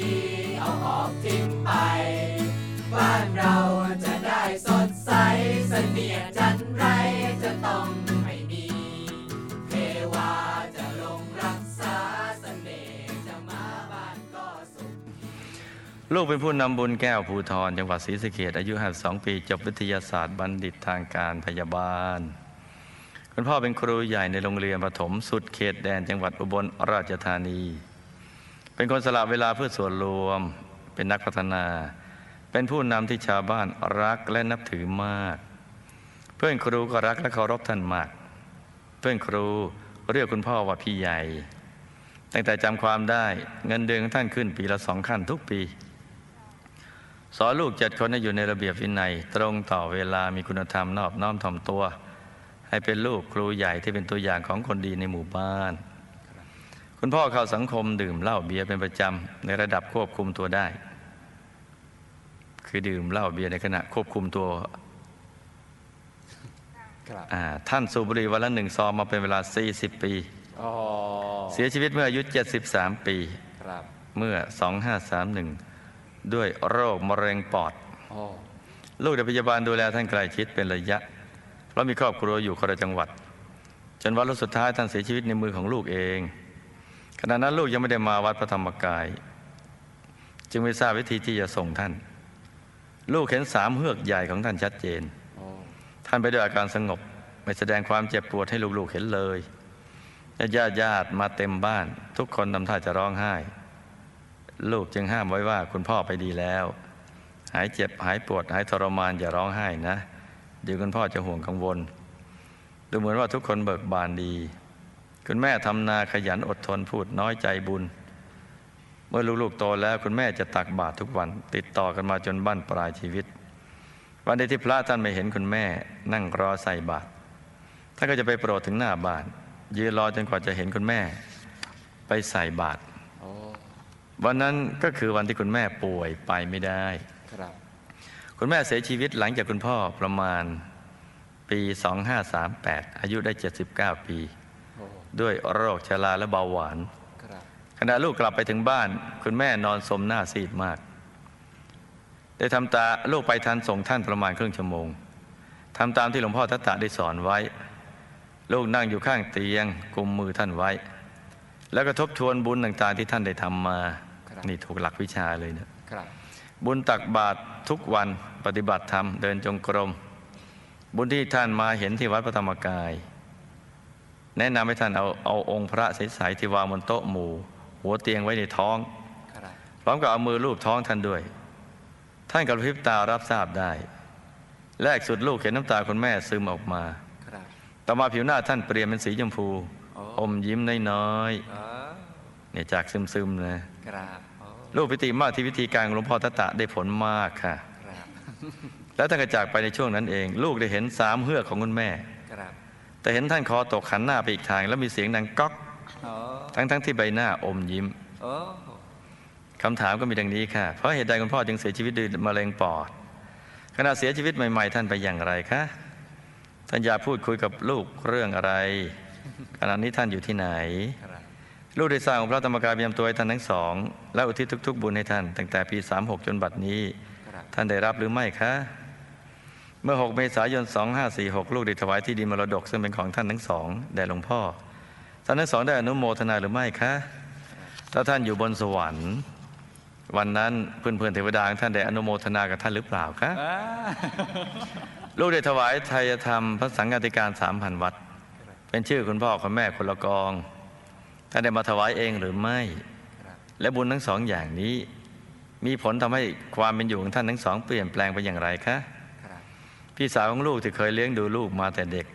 ดี เอาออกทิ้งไป บ้านเราจะได้สดใสเสนียจันไรจะต้องไม่มี เทวาจะลงรักษาเสน่ห์จะมาบ้านก็สุข ลูกเป็นผู้นำบุญแก้วภูทรจังหวัดศรีสะเกษอายุ 52 ปี จบวิทยาศาสตร์บัณฑิตทางการพยาบาล คุณพ่อเป็นครูใหญ่ในโรงเรียนประถมสุดเขตแดนจังหวัดอุบลราชธานี เป็นคนสละเวลาเพื่อส่วนรวม เป็นนักพัฒนา เป็นผู้นำที่ชาวบ้านรักและนับถือมาก เพื่อนครูก็รักและเคารพท่านมาก เพื่อนครูเรียกคุณพ่อว่าพี่ใหญ่ ตั้งแต่จำความได้เงินเดือนของท่านขึ้นปีละสองขั้นทุกปี สอนลูกเจ็ดคนให้อยู่ในระเบียบวินัย ตรงต่อเวลามีคุณธรรมนอบน้อมถ่อมตัว ให้เป็นลูกครูใหญ่ที่เป็นตัวอย่างของคนดีในหมู่บ้าน คุณพ่อเข้าสังคมดื่มเหล้าเบียร์เป็นประจำในระดับควบคุมตัวได้ คือดื่มเหล้าเบียร์ในขณะควบคุมตัวครับอ่าท่านสูบบุหรี่วันละหนึ่งซองมาเป็นเวลา 40 ปีอ๋อเสียชีวิตเมื่ออายุ 73 ปีครับเมื่อ 2531 ด้วยโรคมะเร็งปอดอ๋อลูกและพยาบาลดูแลท่านใกล้ชิดเป็นระยะ เพราะมีครอบครัวอยู่คนละจังหวัด จนวันสุดท้ายท่านเสียชีวิตในมือของลูกเอง ขณะนั้นลูกยังไม่ได้มาวัดพระธรรมกาย จึงไม่ทราบวิธีที่จะส่งท่าน ลูกเห็นสามเฮือกใหญ่ของท่านชัดเจน ท่านไปด้วยอาการสงบ ไม่แสดงความเจ็บปวดให้ลูกๆเห็นเลยญาติญาติมาเต็มบ้าน ทุกคนทำท่าจะร้องไห้ ลูกจึงห้ามไว้ว่าคุณพ่อไปดีแล้ว หายเจ็บหายปวดหายทรมานอย่าร้องไห้นะเดี๋ยวคุณพ่อจะห่วงกังวล ดูเหมือนว่าทุกคนเบิกบานดี คุณแม่ทำนาขยันอดทนพูดน้อยใจบุญ เมื่อลูกๆโตแล้วคุณแม่จะตักบาตรทุกวัน ติดต่อกันมาจนบั้นปลายชีวิต วันใดที่พระท่านไม่เห็นคุณแม่ นั่งรอใส่บาตรท่านก็จะไปโปรดถึงหน้าบ้านยืนรอจนกว่าจะเห็นคุณแม่ ไปใส่บาตรอ๋อวันนั้นก็คือวันที่คุณแม่ป่วยไปไม่ได้ครับคุณแม่เสียชีวิตหลังจากคุณพ่อประมาณปี 2538 อายุได้ 79 ปีโอ้ ด้วยโรคชราและเบาหวานครับขณะลูกกลับไปถึงบ้าน คุณแม่นอนสมหน้าซีดมาก ได้ทำตาลูกไปทันส่งท่านประมาณครึ่งชั่วโมงทำตามที่หลวงพ่อทัตตะได้สอนไว้ ลูกนั่งอยู่ข้างเตียงกุมมือท่านไว้ แล้วก็ทบทวนบุญต่างๆที่ท่านได้ทำมา นี่ถูกหลักวิชาเลยนะครับบุญตักบาตรทุกวันปฏิบัติธรรมเดินจงกรม บุญที่ท่านมาเห็นที่วัดพระธรรมกาย แนะนำให้ท่านเอาเอาองค์พระใสๆที่วางบนโต๊ะหมู่ หัวเตียงไว้ในท้องครับพร้อมกับเอามือลูบท้องท่านด้วย ท่านกับพริบตารับทราบได้ แรกสุดลูกเห็นน้ำตาคุณแม่ซึมออกมาครับต่อมาผิวหน้าท่านเปลี่ยนเป็นสีชมพูอ๋ออมยิ้มน้อยอ๋อๆเนี่ยจากซึมๆนะครับอ๋อลูกปิติมากที่วิธีการของหลวงพ่อทัตตะได้ผลมากค่ะครับแล้วท่านก็จากไปในช่วงนั้นเอง ลูกได้เห็นสามเฮือกของคุณแม่ครับ แต่เห็นท่านคอตกขันหน้าไปอีกทาง แล้วมีเสียงดังก๊อกอ๋อทั้งๆที่ใบหน้าอมยิ้มโอ้คำถามก็มีดังนี้ค่ะ เพราะเหตุใดคุณพ่อจึงเสียชีวิตด้วยมะเร็งปอด ขณะเสียชีวิตใหม่ๆ ท่านไปอย่างไรคะท่านอยากพูดคุยกับลูกเรื่องอะไรขณะนี้ท่านอยู่ที่ไหนครับลูกได้สร้างองค์พระธรรมกายเบียมตัวให้ท่านทั้งสอง และอุทิศทุก ๆ บุญให้ท่าน ตั้งแต่ปี36จนบัดนี้ครับท่านได้รับหรือไม่คะ เมื่อ 6 เมษายน 2546 ลูกได้ถวายที่ดินมรดกซึ่งเป็นของท่านทั้งสองแด่หลวงพ่อ ท่านทั้งสองได้อนุโมทนาหรือไม่คะ ถ้าท่านอยู่บนสวรรค์ วันนั้นเพื่อนๆเทวดาของท่านได้อนุโมทนากับท่านหรือเปล่าคะอ่าลูกได้ถวายไทยธรรมพระสังฆาธิการสามพันวัด เป็นชื่อคุณพ่อคุณแม่คนละกอง ท่านได้มาถวายเองหรือไม่ครับและบุญทั้งสองอย่างนี้ มีผลทำให้ความเป็นอยู่ของท่านทั้งสอง เปลี่ยนแปลงไปอย่างไรคะครับ พี่สาวของลูกที่เคยเลี้ยงดูลูกมาแต่เด็ก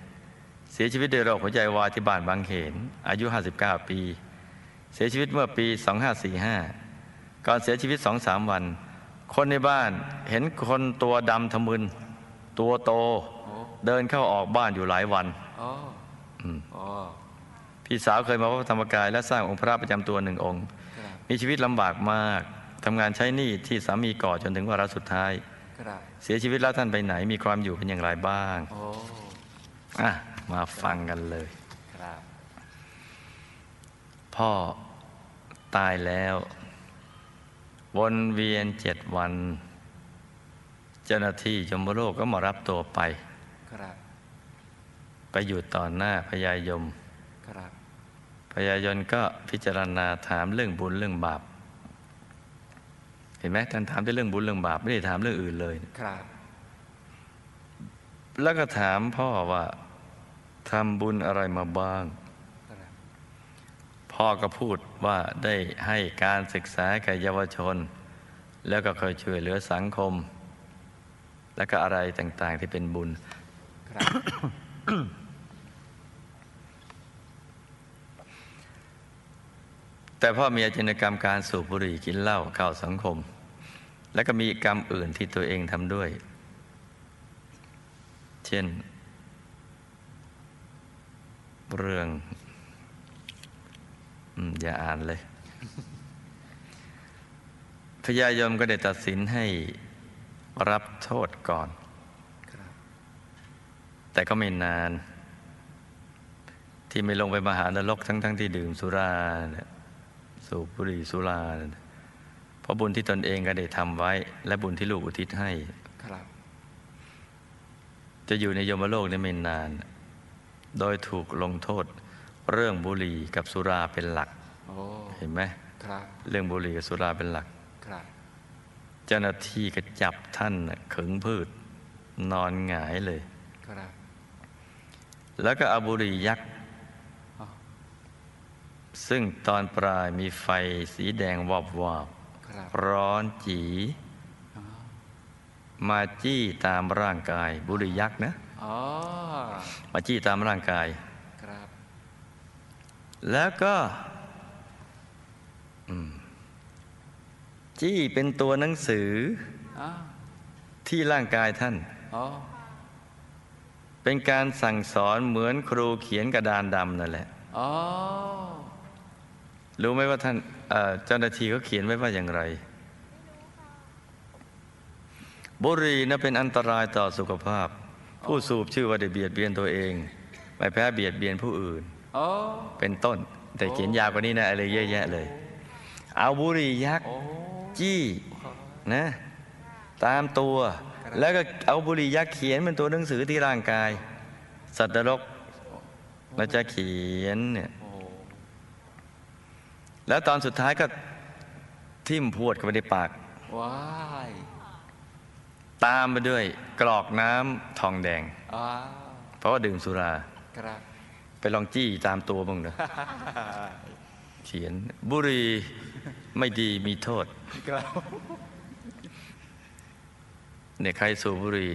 เสียชีวิตด้วยโรคหัวใจวายที่บ้านบางเขน อายุ 59 ปี เสียชีวิตเมื่อปี 2545 ก่อนเสียชีวิตสองสามวัน คนในบ้านเห็นคนตัวดำทะมึน ตัวโตโอ้เดินเข้าออกบ้านอยู่หลายวันอ๋ออืมอ๋อพี่สาวเคยมาวัดพระธรรมกาย และสร้างองค์พระประจำตัวหนึ่งองค์ครับมีชีวิตลำบากมากทำงานใช้หนี้ที่สามีก่อจนถึงวาระสุดท้ายครับ เสียชีวิตแล้วท่านไปไหน มีความอยู่เป็นอย่างไรบ้างโอ้อะมาฟังกันเลยครับพ่อตายแล้ว วนเวียนเจ็ดวัน เจ้าหน้าที่ยมโลกก็มารับตัวไปครับไปอยู่ต่อหน้าพญายมครับพญายนก็พิจารณาถามเรื่องบุญเรื่องบาป เห็นไหมท่านถามแต่เรื่องบุญเรื่องบาปไม่ได้ถามเรื่องอื่นเลยครับ แล้วก็ถามพ่อว่าทำบุญอะไรมาบ้างครับพ่อก็พูดว่าได้ให้การศึกษาแก่เยาวชน แล้วก็เคยช่วยเหลือสังคม แล้วก็อะไรต่าง ๆ ที่เป็นบุญครับ แต่พ่อมีอาชญากรรมการสูบบุหรี่กินเหล้าเข้าสังคม แล้วก็มีกรรมอื่นที่ตัวเองทำด้วย เช่น เรื่องอย่าอ่านเลย พญายมก็ได้ตัดสินให้รับโทษก่อน แต่ก็ไม่นาน ที่ไม่ลงไปมหานรกทั้งๆทที่ดื่มสุราเนี่ย สูบบุหรี่สุราเนี่ยเพราะบุญที่ตนเองก็ได้ทำไว้ และบุญที่ลูกอุทิศให้ครับ จะอยู่ในยมโลกได้ไม่นาน โดยถูกลงโทษ เรื่องบุหรี่กับสุราเป็นหลักโอ้เห็นไหมครับ เรื่องบุหรี่กับสุราเป็นหลักครับเจ้าหน้าที่ก็จับท่านน่ะขึงพืชนอนหงายเลย ครับ แล้วก็เอาบุหรี่ยักษ์อ๋อ ซึ่งตอนปลายมีไฟสีแดงวอบวอบครับร้อนจีอ๋อมาจี้ตามร่างกาย บุหรี่ยักษ์นะอ๋อมาจี้ตามร่างกายครับแล้วก็อืมจี้เป็นตัวหนังสืออ๋อที่ร่างกายท่านอ๋อเป็นการสั่งสอนเหมือนครูเขียนกระดานดำนั่นแหละอ๋อ รู้ไหมว่าท่านเอ่อเจ้าหน้าที่เขาเขียนไว้ว่าอย่างไร บุหรี่นะเป็นอันตรายต่อสุขภาพ ผู้สูบชื่อว่าได้เบียดเบียนตัวเองไม่แพ้เบียดเบียนผู้อื่นอ๋อเป็นต้น แต่เขียนยาวกว่านี้นะอะไรเยอะแยะเลย เอาบุหรี่ยักษ์โอ้จี้นะตามตัว แล้วก็เอาบุหรี่ยักษ์เขียนเป็นตัวหนังสือที่ร่างกาย สัตว์นรกแล้วจะเขียนเนี่ยโอ้ แล้วตอนสุดท้ายก็ทิ่มพวดเข้าไปในปากว้ายตามไปด้วยกรอกน้ำทองแดงอ้าวเพราะว่าดื่มสุราครับไปลองจี้ตามตัวบ้างเนอะเขียนบุหรี่ไม่ดีมีโทษครับเนี่ยใครสูบบุหรี่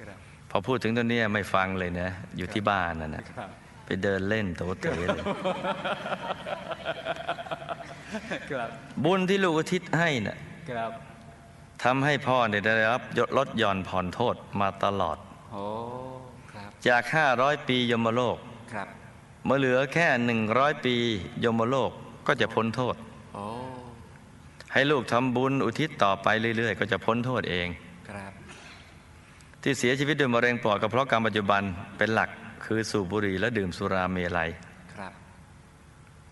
ครับพอพูดถึงตัวเนี้ยไม่ฟังเลยนะ อยู่ที่บ้านนั่นนะครับไปเดินเล่นโตเตะเลยครั บบุญที่ลูกอุทิศให้น่ะครับทำให้พ่อเนี่ยได้รับลดหย่อนผ่อนโทษมาตลอดโอ้ครับจาก 500 ปียมโลกครับเมื่อเหลือแค่ 100 ปียมโลกก็จะพ้นโทษโอ้ให้ลูกทำบุญอุทิศต่อไปเรื่อย ๆ ก็จะพ้นโทษเองครับที่เสียชีวิตด้วยมะเร็งปอดก็เพราะกรรมปัจจุบันเป็นหลักคือสูบบุหรี่และดื่มสุราเมลัย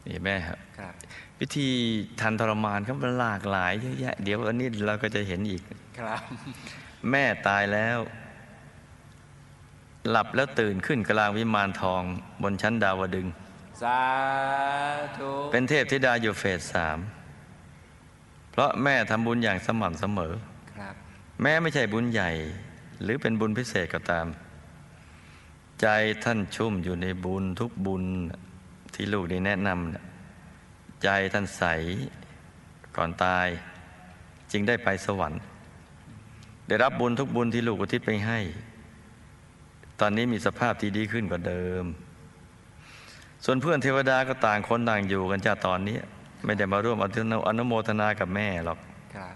ครับนี่แม่ครับครับวิธีทันทรมานเขาหลากหลายเยอะแยะ เดี๋ยวอันนี้เราก็จะเห็นอีกครับ แม่ตายแล้ว หลับแล้วตื่นขึ้นกลางวิมานทองบนชั้นดาวดึงส์สาธุเป็นเทพธิดาอยู่เฟสสามเพราะแม่ทำบุญอย่างสม่ำเสมอครับ แม้ไม่ใช่บุญใหญ่ หรือเป็นบุญพิเศษก็ตาม ใจท่านชุ่มอยู่ในบุญทุกบุญ ที่ลูกได้แนะนำน่ะใจท่านใสก่อนตาย จึงได้ไปสวรรค์ ได้รับบุญทุกบุญที่ลูกอุทิศไปให้ ตอนนี้มีสภาพที่ดีขึ้นกว่าเดิม ส่วนเพื่อนเทวดาก็ต่างคนต่างอยู่กันจ้าตอนนี้ไม่ได้มาร่วมอนุอนุโมทนากับแม่หรอกครับ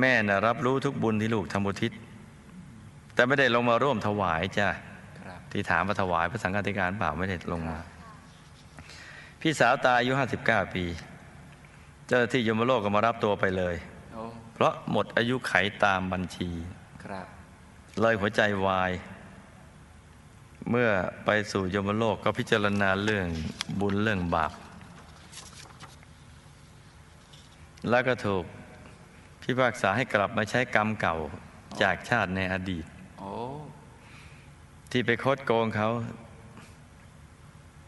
แม่นะรับรู้ทุกบุญที่ลูกทำอุทิศ แต่ไม่ได้ลงมาร่วมถวายจ้ะครับที่ถามมาถวายพระสังฆาธิการเปล่าไม่ได้ลงมา พี่สาวตายอายุ59ปี เจ้าหน้าที่ยมโลกก็มารับตัวไปเลยโอ้เพราะหมดอายุไขตามบัญชีครับเลยหัวใจวาย เมื่อไปสู่ยมโลกก็พิจารณาเรื่องบุญเรื่องบาป แล้วก็ถูกพิพากษาให้กลับมาใช้กรรมเก่าจากชาติในอดีตโอ้ที่ไปคดโกงเขา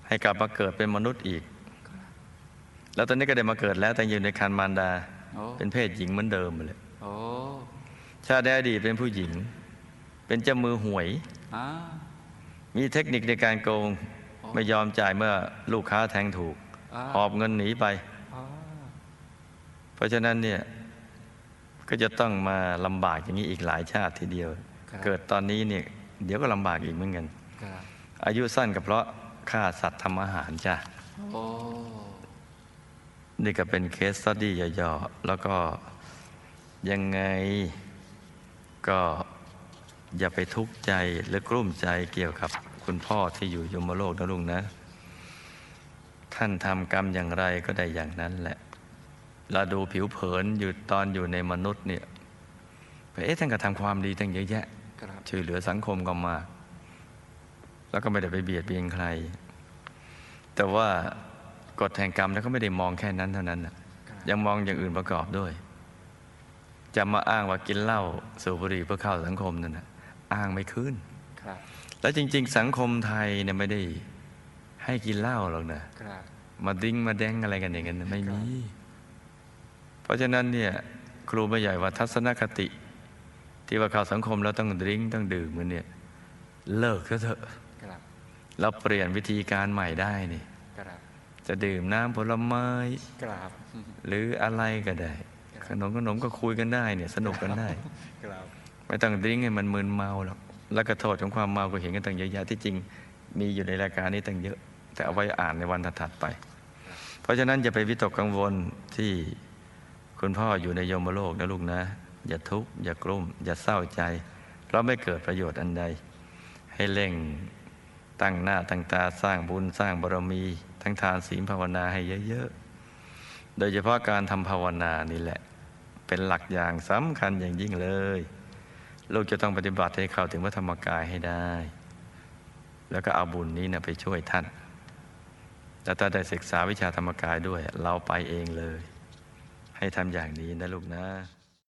ให้กลับมาเกิดเป็นมนุษย์อีก แล้วตอนนี้ก็ได้มาเกิดแล้วแต่อยู่ในคันมารดาโอ้เป็นเพศหญิงเหมือนเดิมเลยโอ้ชาติในอดีตเป็นผู้หญิง เป็นเจ้ามือหวยอ่ามีเทคนิคในการโกงอ๋อไม่ยอมจ่ายเมื่อลูกค้าแทงถูกอ่าหอบเงินหนีไปอ่าเพราะฉะนั้นเนี่ยก็จะต้องมาลำบากอย่างนี้อีกหลายชาติทีเดียวครับเกิดตอนนี้เนี่ยเดี๋ยวก็ลำบากอีกเหมือนกันครับอายุสั้นก็เพราะ ฆ่าสัตว์ทำอาหารจ้ะโอ้นี่ก็เป็นเคสสตดี้ย่อๆแล้วก็ยังไงก็อย่าไปทุกข์ใจหรือกลุ้มใจเกี่ยวกับคุณพ่อที่อยู่ยมโลกนะลุงนะ ท่านทำกรรมอย่างไรก็ได้อย่างนั้นแหละ เราดูผิวเผินอยู่ตอนอยู่ในมนุษย์เนี่ยไปเอ๊ะท่านก็ทำความดีตั้งเยอะแยะครับช่วยเหลือสังคมก็มาก แล้วก็ไม่ได้ไปเบียดเบียนใคร แต่ว่ากฎแห่งกรรมแล้วก็ไม่ได้มองแค่นั้นเท่านั้นน่ะครับยังมองอย่างอื่นประกอบด้วย จะมาอ้างว่ากินเหล้าสูบบุหรี่เพื่อเข้าสังคมนั่นนะอ้างไม่ขึ้นครับแล้วจริง ๆ สังคมไทยเนี่ยไม่ได้ให้กินเหล้าหรอกนะครับมาดิ้งมาแดงอะไรกันอย่างนั้นน่ะไม่มี เพราะฉะนั้นเนี่ยครูไม่ใหญ่ว่าทัศนคติ ที่ว่าเข้าสังคมแล้วต้องดริ้งต้องดื่มกันเนี่ย เลิกซะเถอะครับ เราเปลี่ยนวิธีการใหม่ได้นี่ครับจะดื่มน้ำผลไม้ครับหรืออะไรก็ได้ ขนมขนมก็คุยกันได้เนี่ยสนุกกันได้ครับไม่ต้องดริ้งให้มันมึนเมาหรอกแล้วก็โทษของความเมาก็เห็นกันตั้งเยอะแยะที่จริงมีอยู่ในรายการนี้ตั้งเยอะ แต่เอาไว้อ่านในวันถัดๆไป เพราะฉะนั้นอย่าไปวิตกกังวลที่คุณพ่ออยู่ในยมโลกนะลูกนะ อย่าทุกข์อย่ากลุ้มอย่าเศร้าใจ เพราะไม่เกิดประโยชน์อันใด ให้เร่ง ตั้งหน้าตั้งตาสร้างบุญสร้างบารมี ทั้งทานศีลภาวนาให้เยอะๆ โดยเฉพาะการทำภาวนานี่แหละ เป็นหลักอย่างสำคัญอย่างยิ่งเลย ลูกจะต้องปฏิบัติให้เข้าถึงพระธรรมกายให้ได้ แล้วก็เอาบุญนี้นะไปช่วยท่านแล้วถ้าได้ศึกษาวิชาธรรมกายด้วย เราไปเองเลย ให้ทำอย่างนี้นะลูกนะ